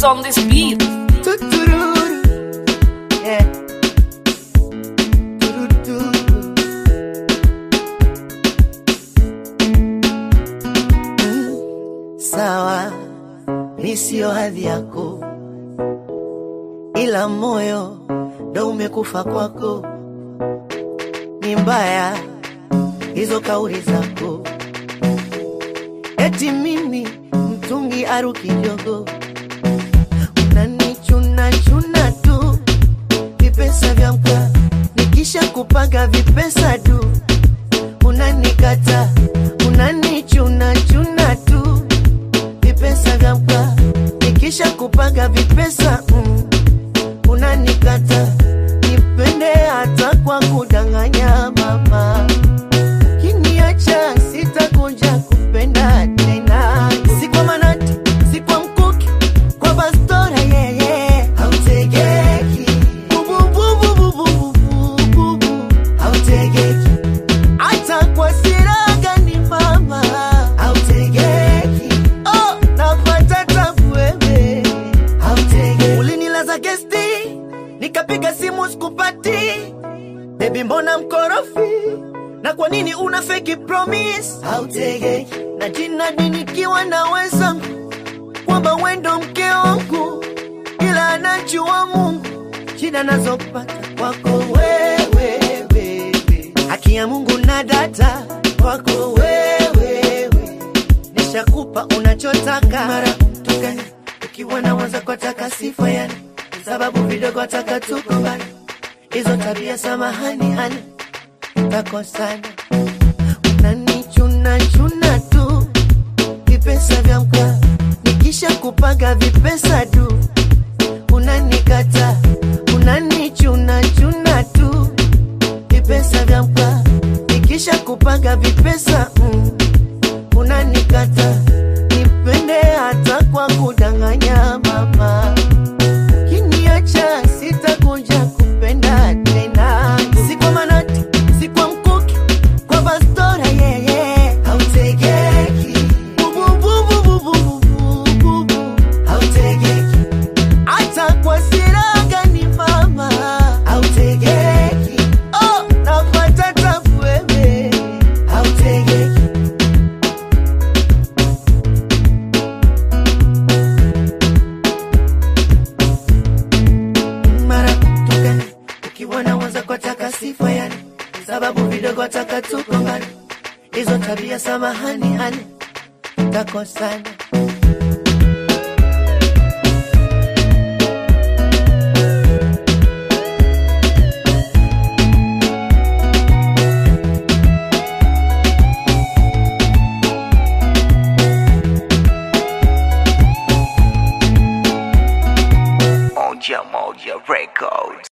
is on this beat. Yeah. Sawa, mi hadhi yako, ila moyo ndo umekufa kwako. Ni mbaya hizo kauli zako, eti mimi mtungi aruki jogo kupaga vipesa tu. Unanikata unanichuna chuna tu. Vipesa vyakwa, nikisha kupaga vipesa mm, unanikata nikapiga simu sikupati. Baby mbona mkorofi? Na kwa nini una fake promise? Hautegeki. Na jina nikiwa na wenzangu kwamba wendo mke wangu, ila anajua Mungu. Shida nazopata kwako wewe, baby. Haki ya Mungu na data kwako wewe, nishakupa unachotaka. Mara mtukani, ukiwa na kwa taka sifa yani, sababu vidogo taka tuko hizo tabia samahani hani takosana. Unanichuna chuna tu. Vipesa vya mka nikisha kupaga vipesa tu. Unanikata unanichuna chuna tu. Vipesa vya mka nikisha kupaga vipesa mm, unanikata nipende hata kwa kudanganya kwa taka sifa yani. Sababu vidogo taka tuko ngani, hizo tabia samahani hani takosana. Moja Moja Records.